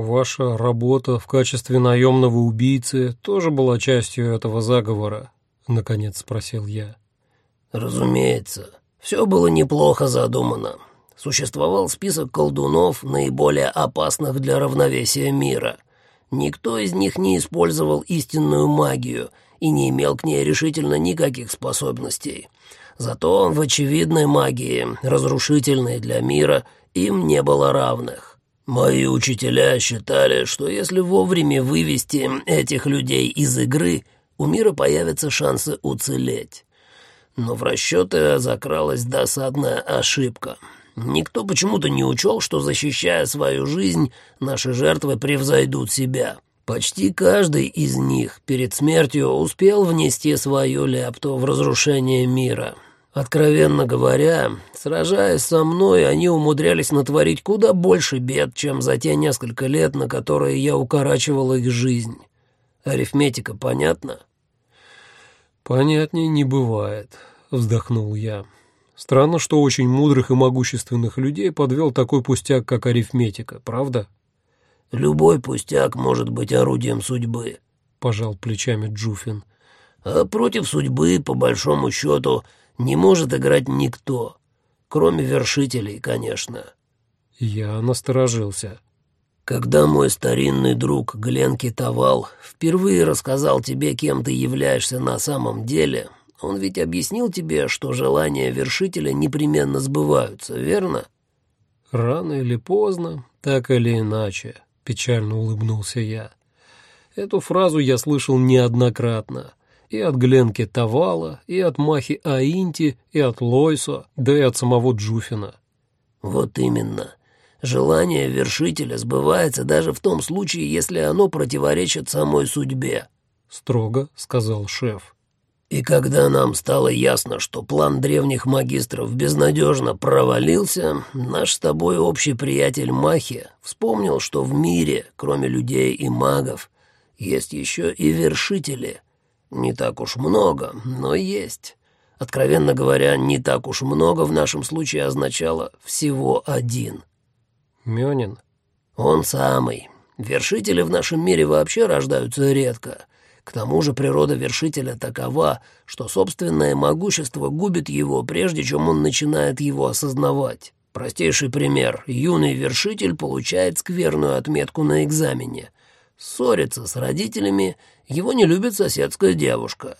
«Ваша работа в качестве наемного убийцы тоже была частью этого заговора?» — наконец спросил я. «Разумеется. Все было неплохо задумано. Существовал список колдунов, наиболее опасных для равновесия мира. Никто из них не использовал истинную магию и не имел к ней решительно никаких способностей. Зато в очевидной магии, разрушительной для мира, им не было равных. Мои учителя считали, что если вовремя вывести этих людей из игры, у мира появятся шансы уцелеть. Но в расчеты закралась досадная ошибка. Никто почему-то не учел, что, защищая свою жизнь, наши жертвы превзойдут себя. Почти каждый из них перед смертью успел внести свою лепту в разрушение мира. Откровенно говоря, сражаясь со мной, они умудрялись натворить куда больше бед, чем за те несколько лет, на которые я укорачивал их жизнь. Арифметика понятна? «Понятней не бывает», — вздохнул я. «Странно, что очень мудрых и могущественных людей подвел такой пустяк, как арифметика, правда?» «Любой пустяк может быть орудием судьбы», — пожал плечами Джуфин. «А против судьбы, по большому счету, не может играть никто, кроме вершителей, конечно». Я насторожился. Когда мой старинный друг Глен Китовал впервые рассказал тебе, кем ты являешься на самом деле, он ведь объяснил тебе, что желания вершителя непременно сбываются, верно? Рано или поздно, так или иначе, печально улыбнулся я. Эту фразу я слышал неоднократно. И от Гленки Тавала, и от Махи Аинти, и от Лойсо, да и от самого Джуфина. Вот именно. Желание вершителя сбывается даже в том случае, если оно противоречит самой судьбе», — строго сказал шеф. «И когда нам стало ясно, что план древних магистров безнадежно провалился, наш с тобой общий приятель Махи вспомнил, что в мире, кроме людей и магов, есть еще и вершители. Не так уж много, но есть». Откровенно говоря, не так уж много в нашем случае означало всего один — Мёнин? Он самый. Вершители в нашем мире вообще рождаются редко. К тому же природа вершителя такова, что собственное могущество губит его, прежде чем он начинает его осознавать. Простейший пример. Юный вершитель получает скверную отметку на экзамене. Ссорится с родителями, его не любит соседская девушка.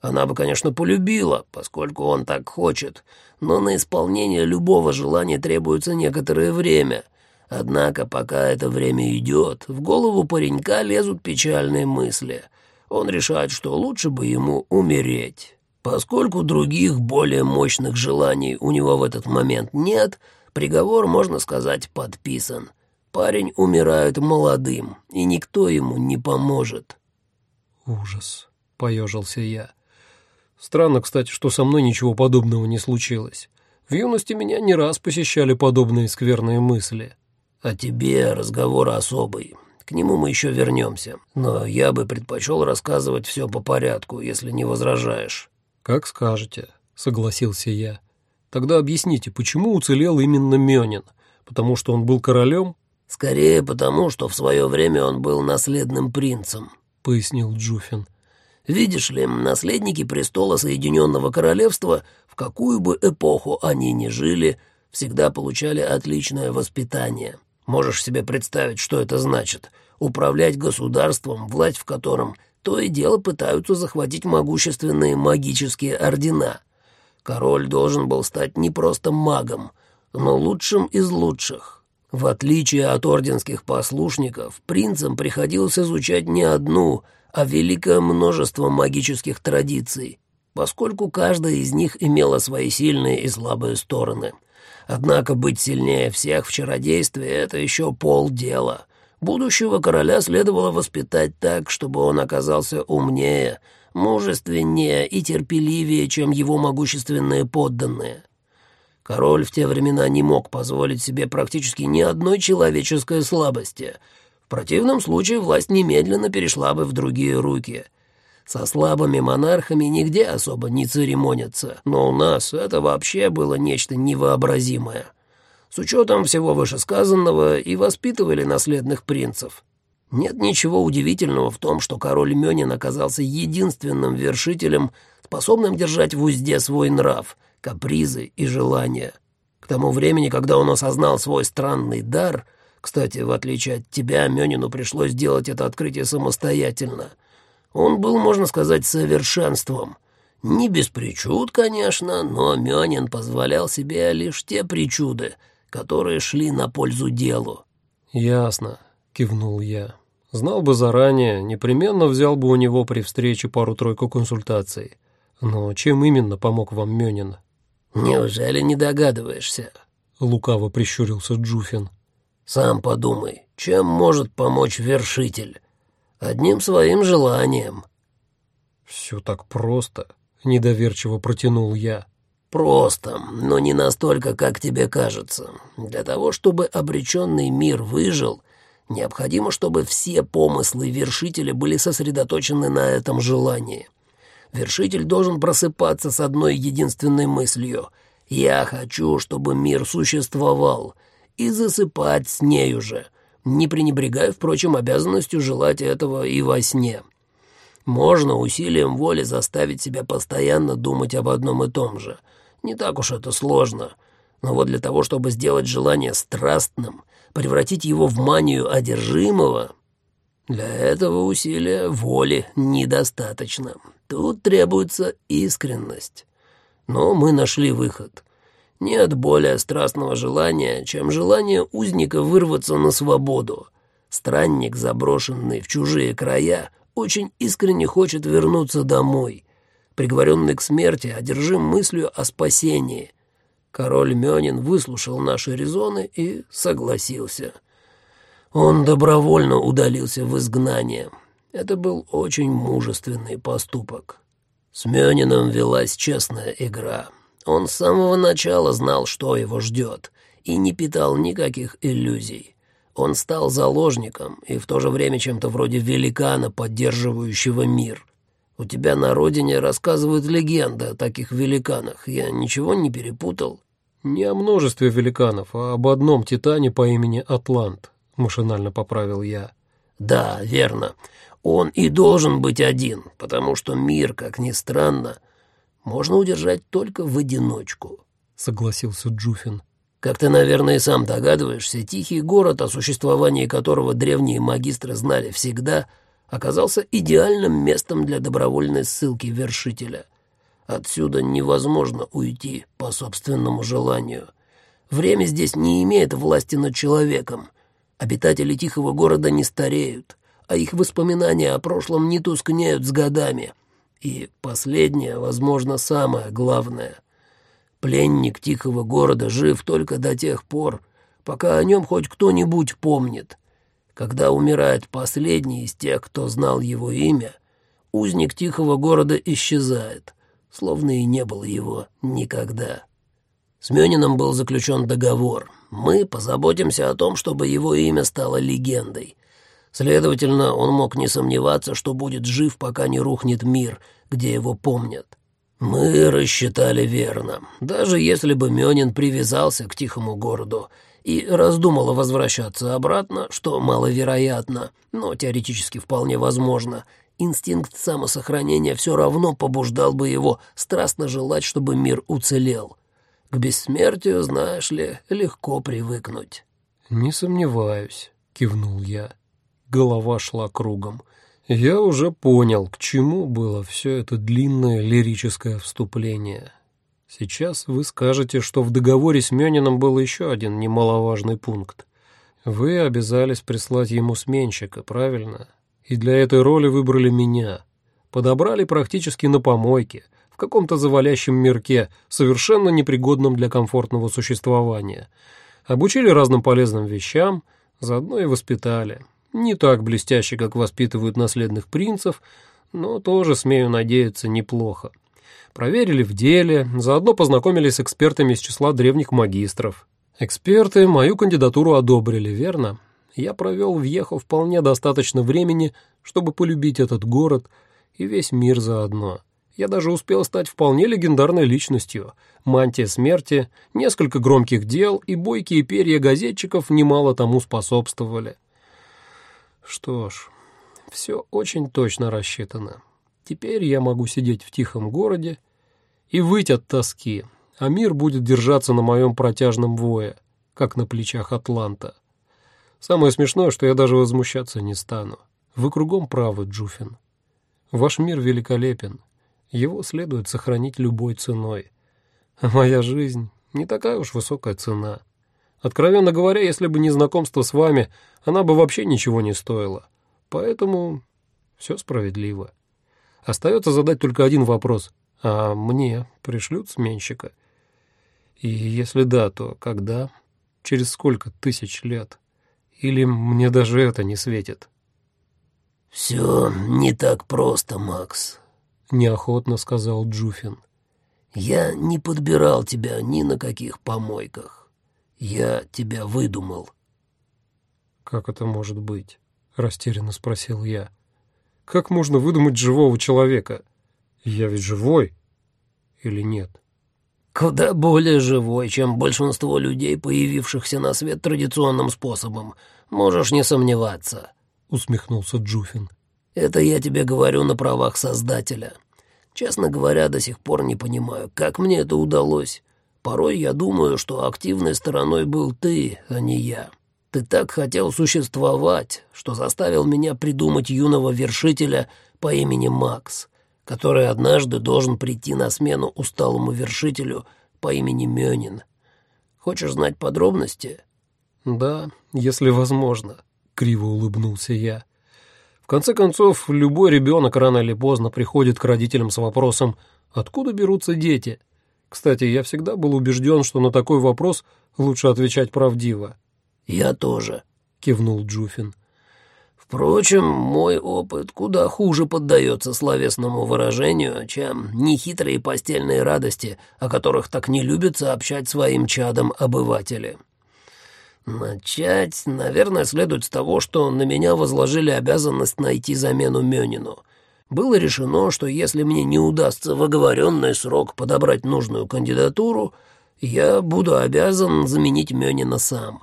Она бы, конечно, полюбила, поскольку он так хочет, но на исполнение любого желания требуется некоторое время — Однако, пока это время идет, в голову паренька лезут печальные мысли. Он решает, что лучше бы ему умереть. Поскольку других, более мощных желаний у него в этот момент нет, приговор, можно сказать, подписан. Парень умирает молодым, и никто ему не поможет. «Ужас», — поежился я. «Странно, кстати, что со мной ничего подобного не случилось. В юности меня не раз посещали подобные скверные мысли». «О тебе разговор особый. К нему мы еще вернемся. Но я бы предпочел рассказывать все по порядку, если не возражаешь». «Как скажете», — согласился я. «Тогда объясните, почему уцелел именно Мёнин? Потому что он был королем?» «Скорее потому, что в свое время он был наследным принцем», — пояснил Джуфин. «Видишь ли, наследники престола Соединенного Королевства, в какую бы эпоху они ни жили, всегда получали отличное воспитание». Можешь себе представить, что это значит? Управлять государством, власть в котором то и дело пытаются захватить могущественные магические ордена. Король должен был стать не просто магом, но лучшим из лучших. В отличие от орденских послушников, принцам приходилось изучать не одну, а великое множество магических традиций, поскольку каждая из них имела свои сильные и слабые стороны — Однако быть сильнее всех в чародействе — это еще полдела. Будущего короля следовало воспитать так, чтобы он оказался умнее, мужественнее и терпеливее, чем его могущественные подданные. Король в те времена не мог позволить себе практически ни одной человеческой слабости. В противном случае власть немедленно перешла бы в другие руки — со слабыми монархами нигде особо не церемонятся, но у нас это вообще было нечто невообразимое. С учетом всего вышесказанного и воспитывали наследных принцев. Нет ничего удивительного в том, что король Мёнин оказался единственным вершителем, способным держать в узде свой нрав, капризы и желания. К тому времени, когда он осознал свой странный дар, кстати, в отличие от тебя, Мёнину пришлось сделать это открытие самостоятельно, он был, можно сказать, совершенством. Не без причуд, конечно, но Мёнин позволял себе лишь те причуды, которые шли на пользу делу. «Ясно», — кивнул я. Знал бы заранее, непременно взял бы у него при встрече пару-тройку консультаций. Но чем именно помог вам Мёнин? «Неужели не догадываешься?» — лукаво прищурился Джуфин. «Сам подумай, чем может помочь вершитель? Одним своим желанием». «Все так просто», — недоверчиво протянул я. «Просто, но не настолько, как тебе кажется. Для того, чтобы обреченный мир выжил, Необходимо, чтобы все помыслы вершителя были сосредоточены на этом желании. Вершитель должен просыпаться с одной единственной мыслью «Я хочу, чтобы мир существовал», и засыпать с нею же, не пренебрегая, впрочем, обязанностью желать этого и во сне. Можно усилием воли заставить себя постоянно думать об одном и том же. Не так уж это сложно. Но вот для того, чтобы сделать желание страстным — превратить его в манию одержимого, для этого усилия воли недостаточно. Тут требуется искренность. Но мы нашли выход. Нет более страстного желания, чем желание узника вырваться на свободу. Странник, заброшенный в чужие края, очень искренне хочет вернуться домой. Приговоренный к смерти одержим мыслью о спасении — Король Мёнин выслушал наши резоны и согласился. Он добровольно удалился в изгнание. Это был очень мужественный поступок. С Мёниным велась честная игра. Он с самого начала знал, что его ждет, и не питал никаких иллюзий. Он стал заложником и в то же время чем-то вроде великана, поддерживающего мир. У тебя на родине рассказывают легенды о таких великанах. Я ничего не перепутал. «Не о множестве великанов, а об одном титане по имени Атлант», — машинально поправил я. «Да, верно. Он и должен быть один, потому что мир, как ни странно, можно удержать только в одиночку», — согласился Джуфин. «Как ты, наверное, и сам догадываешься, тихий город, о существовании которого древние магистры знали всегда, оказался идеальным местом для добровольной ссылки вершителя». Отсюда невозможно уйти по собственному желанию. Время здесь не имеет власти над человеком. Обитатели тихого города не стареют, а их воспоминания о прошлом не тускнеют с годами. И последнее, возможно, самое главное. Пленник тихого города жив только до тех пор, пока о нем хоть кто-нибудь помнит. Когда умирает последний из тех, кто знал его имя, узник тихого города исчезает — словно и не было его никогда. С Мёнином был заключен договор. Мы позаботимся о том, чтобы его имя стало легендой. Следовательно, он мог не сомневаться, что будет жив, пока не рухнет мир, где его помнят. Мы рассчитали верно. Даже если бы Мёнин привязался к тихому городу и раздумал возвращаться обратно, что маловероятно, но теоретически вполне возможно, инстинкт самосохранения все равно побуждал бы его страстно желать, чтобы мир уцелел. К бессмертию, знаешь ли, легко привыкнуть». «Не сомневаюсь», — кивнул я. Голова шла кругом. Я уже понял, к чему было все это длинное лирическое вступление. Сейчас вы скажете, что в договоре с Мёнином был еще один немаловажный пункт. Вы обязались прислать ему сменщика, правильно? И для этой роли выбрали меня. Подобрали практически на помойке, в каком-то завалящем мирке, совершенно непригодном для комфортного существования. Обучили разным полезным вещам, заодно и воспитали. Не так блестяще, как воспитывают наследных принцев, но тоже, смею надеяться, неплохо. Проверили в деле, заодно познакомились с экспертами из числа древних магистров. Эксперты мою кандидатуру одобрили, верно? я провел в Ехо вполне достаточно времени, чтобы полюбить этот город и весь мир заодно. Я даже успел стать вполне легендарной личностью. Мантия смерти, несколько громких дел и бойкие перья газетчиков немало тому способствовали. Что ж, все очень точно рассчитано. Теперь я могу сидеть в тихом городе и выть от тоски, а мир будет держаться на моем протяжном вое, как на плечах Атланта. Самое смешное, что я даже возмущаться не стану. Вы кругом правы, Джуфин. Ваш мир великолепен. Его следует сохранить любой ценой. А моя жизнь не такая уж высокая цена. Откровенно говоря, если бы не знакомство с вами, она бы вообще ничего не стоила. Поэтому все справедливо. Остается задать только один вопрос. А мне пришлют сменщика? И если да, то когда? Через сколько тысяч лет? Или мне даже это не светит? «Все не так просто, Макс», — неохотно сказал Джуфин. «Я не подбирал тебя ни на каких помойках. Я тебя выдумал». «Как это может быть?» — растерянно спросил я. «Как можно выдумать живого человека? Я ведь живой или нет?» «Куда более живой, чем большинство людей, появившихся на свет традиционным способом. Можешь не сомневаться», — усмехнулся Джуфин. «Это я тебе говорю на правах создателя. Честно говоря, до сих пор не понимаю, как мне это удалось. Порой я думаю, что активной стороной был ты, а не я». Ты так хотел существовать, что заставил меня придумать юного вершителя по имени Макс, который однажды должен прийти на смену усталому вершителю по имени Мёнин. Хочешь знать подробности?» «Да, если возможно», — криво улыбнулся я. В конце концов, любой ребенок рано или поздно приходит к родителям с вопросом «Откуда берутся дети?». Кстати, я всегда был убежден, что на такой вопрос лучше отвечать правдиво. «Я тоже», — кивнул Джуфин. «Впрочем, мой опыт куда хуже поддается словесному выражению, чем нехитрые постельные радости, о которых так не любят сообщать своим чадам обыватели. Начать, наверное, следует с того, что на меня возложили обязанность найти замену Мёнину. Было решено, что если мне не удастся в оговоренный срок подобрать нужную кандидатуру, я буду обязан заменить Мёнина сам».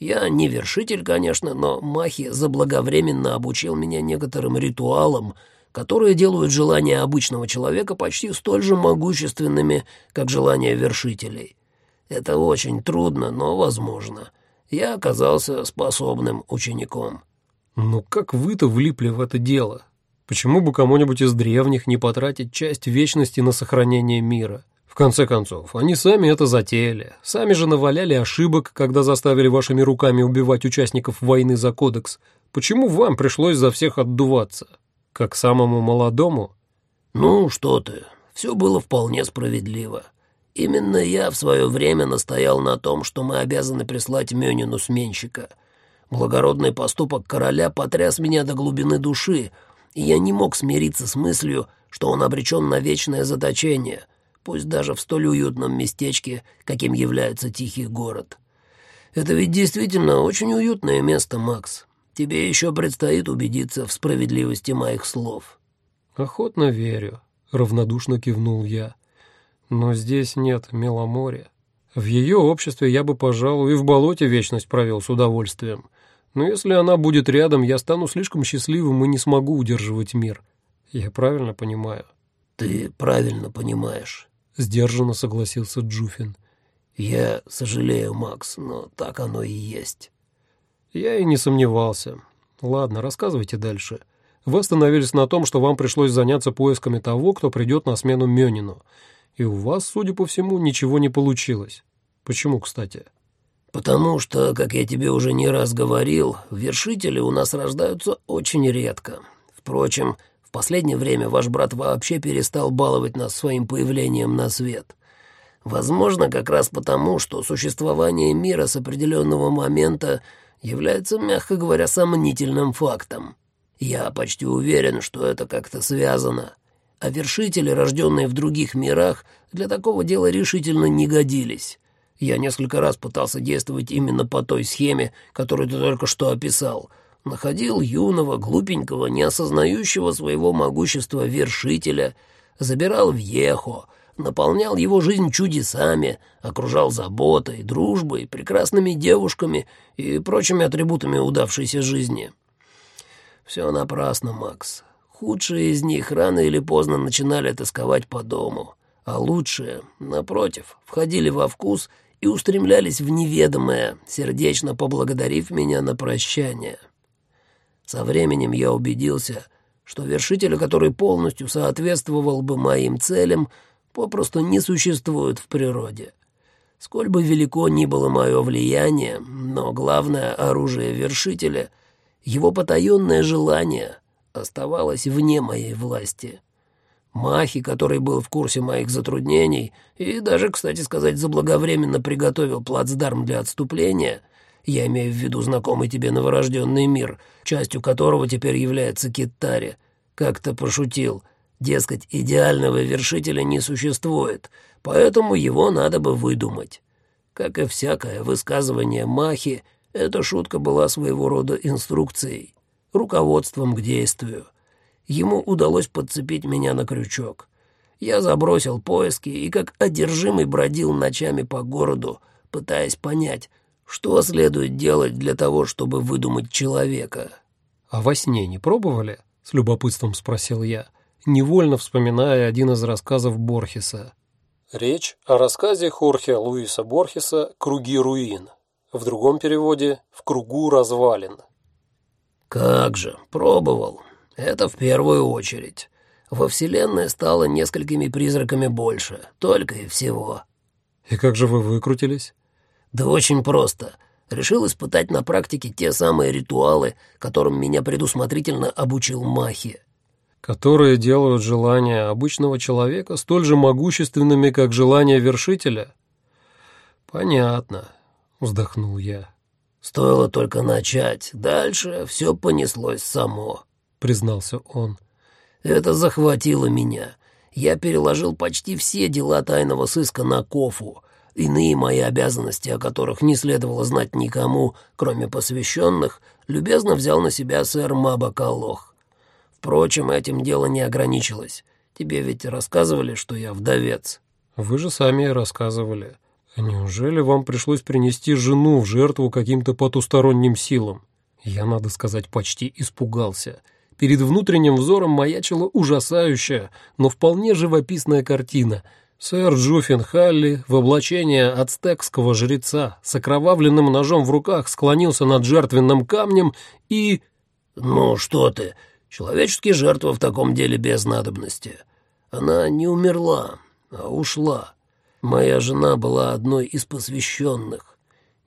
Я не вершитель, конечно, но Махи заблаговременно обучил меня некоторым ритуалам, которые делают желания обычного человека почти столь же могущественными, как желания вершителей. Это очень трудно, но возможно. Я оказался способным учеником. Ну как вы-то влипли в это дело? Почему бы кому-нибудь из древних не потратить часть вечности на сохранение мира? конце концов, они сами это затеяли, сами же наваляли ошибок, когда заставили вашими руками убивать участников войны за кодекс. Почему вам пришлось за всех отдуваться? Как самому молодому? Ну, что ты, все было вполне справедливо. Именно я в свое время настоял на том, что мы обязаны прислать Мёнину сменщика. Благородный поступок короля потряс меня до глубины души, и я не мог смириться с мыслью, что он обречен на вечное заточение — пусть даже в столь уютном местечке, каким является тихий город. Это ведь действительно очень уютное место, Макс. Тебе еще предстоит убедиться в справедливости моих слов». «Охотно верю», — равнодушно кивнул я. «Но здесь нет Меломорья. В ее обществе я бы, пожалуй, и в болоте вечность провел с удовольствием. Но если она будет рядом, я стану слишком счастливым и не смогу удерживать мир. Я правильно понимаю?» «Ты правильно понимаешь сдержанно согласился Джуфин. Я сожалею, Макс, но так оно и есть. Я и не сомневался. Ладно, рассказывайте дальше. Вы остановились на том, что вам пришлось заняться поисками того, кто придет на смену Мёнину. И у вас, судя по всему, ничего не получилось. Почему, кстати? Потому что, как я тебе уже не раз говорил, вершители у нас рождаются очень редко. Впрочем, в последнее время ваш брат вообще перестал баловать нас своим появлением на свет. Возможно, как раз потому, что существование мира с определенного момента является, мягко говоря, сомнительным фактом. Я почти уверен, что это как-то связано. А вершители, рожденные в других мирах, для такого дела решительно не годились. Я несколько раз пытался действовать именно по той схеме, которую ты только что описал — находил юного, глупенького, не осознающего своего могущества вершителя, забирал в Ехо, наполнял его жизнь чудесами, окружал заботой, дружбой, прекрасными девушками и прочими атрибутами удавшейся жизни. Все напрасно, Макс. Худшие из них рано или поздно начинали тосковать по дому, а лучшие, напротив, входили во вкус и устремлялись в неведомое, сердечно поблагодарив меня на прощание. Со временем я убедился, что вершителя, который полностью соответствовал бы моим целям, попросту не существует в природе. Сколь бы велико ни было мое влияние, но главное оружие вершителя, его потаенное желание, оставалось вне моей власти. Махи, который был в курсе моих затруднений и даже, кстати сказать, заблаговременно приготовил плацдарм для отступления, я имею в виду знакомый тебе новорожденный мир, частью которого теперь является Китари, как-то пошутил — Дескать, идеального вершителя не существует, поэтому его надо бы выдумать. Как и всякое высказывание Махи, эта шутка была своего рода инструкцией, руководством к действию. Ему удалось подцепить меня на крючок. Я забросил поиски и как одержимый бродил ночами по городу, пытаясь понять, что следует делать для того, чтобы выдумать человека. «А во сне не пробовали?» — с любопытством спросил я невольно вспоминая один из рассказов Борхеса. Речь о рассказе Хорхе Луиса Борхеса «Круги руин». В другом переводе «В кругу развалин». «Как же, пробовал. Это в первую очередь. Во Вселенной стало несколькими призраками больше, только и всего». «И как же вы выкрутились?» «Да очень просто. Решил испытать на практике те самые ритуалы, которым меня предусмотрительно обучил Махи которые делают желания обычного человека столь же могущественными, как желания вершителя? Понятно, вздохнул я. Стоило только начать, дальше все понеслось само, признался он. Это захватило меня. Я переложил почти все дела тайного сыска на Кофу. Иные мои обязанности, о которых не следовало знать никому, кроме посвященных, любезно взял на себя сэр Маба Калох. Впрочем, этим дело не ограничилось. Тебе ведь рассказывали, что я вдовец». «Вы же сами рассказывали. Неужели вам пришлось принести жену в жертву каким-то потусторонним силам?» Я, надо сказать, почти испугался. Перед внутренним взором маячила ужасающая, но вполне живописная картина. Сэр Джуффин Халли в облачении ацтекского жреца с окровавленным ножом в руках склонился над жертвенным камнем и... «Ну что ты, Человеческие жертвы в таком деле без надобности. Она не умерла, а ушла. Моя жена была одной из посвященных.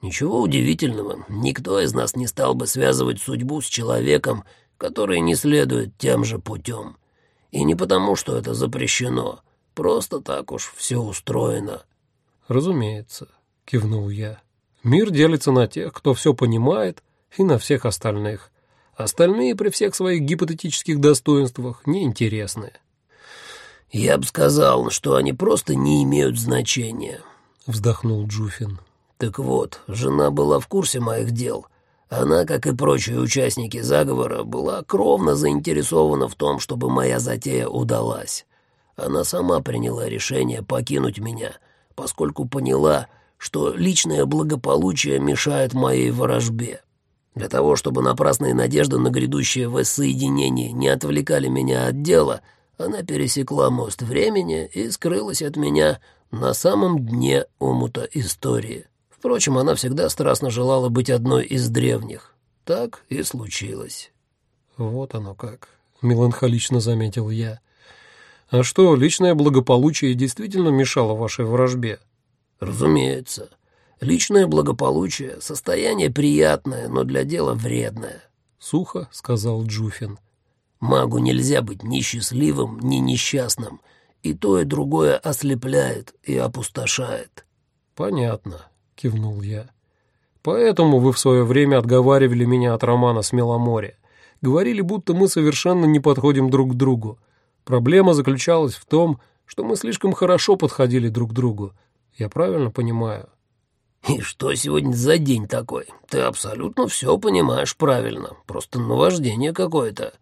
Ничего удивительного, никто из нас не стал бы связывать судьбу с человеком, который не следует тем же путем. И не потому, что это запрещено, просто так уж все устроено. «Разумеется», — кивнул я. «Мир делится на тех, кто все понимает, и на всех остальных. Остальные при всех своих гипотетических достоинствах неинтересны. «Я бы сказал, что они просто не имеют значения», — вздохнул Джуфин. «Так вот, жена была в курсе моих дел. Она, как и прочие участники заговора, была кровно заинтересована в том, чтобы моя затея удалась. Она сама приняла решение покинуть меня, поскольку поняла, что личное благополучие мешает моей ворожбе. Для того, чтобы напрасные надежды на грядущее воссоединение не отвлекали меня от дела, она пересекла мост времени и скрылась от меня на самом дне омута истории. Впрочем, она всегда страстно желала быть одной из древних. Так и случилось. «Вот оно как», — меланхолично заметил я. «А что, личное благополучие действительно мешало вашей вражбе?» «Разумеется. Личное благополучие — состояние приятное, но для дела вредное. — сухо сказал Джуфин. Магу нельзя быть ни счастливым, ни несчастным, и то и другое ослепляет и опустошает. — Понятно, — кивнул я. — Поэтому вы в свое время отговаривали меня от романа с Меломоре. Говорили, будто мы совершенно не подходим друг к другу. Проблема заключалась в том, что мы слишком хорошо подходили друг к другу. Я правильно понимаю? — «И что сегодня за день такой? Ты абсолютно все понимаешь правильно, просто наваждение какое-то».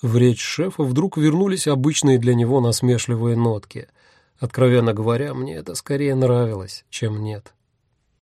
В речь шефа вдруг вернулись обычные для него насмешливые нотки. Откровенно говоря, мне это скорее нравилось, чем нет.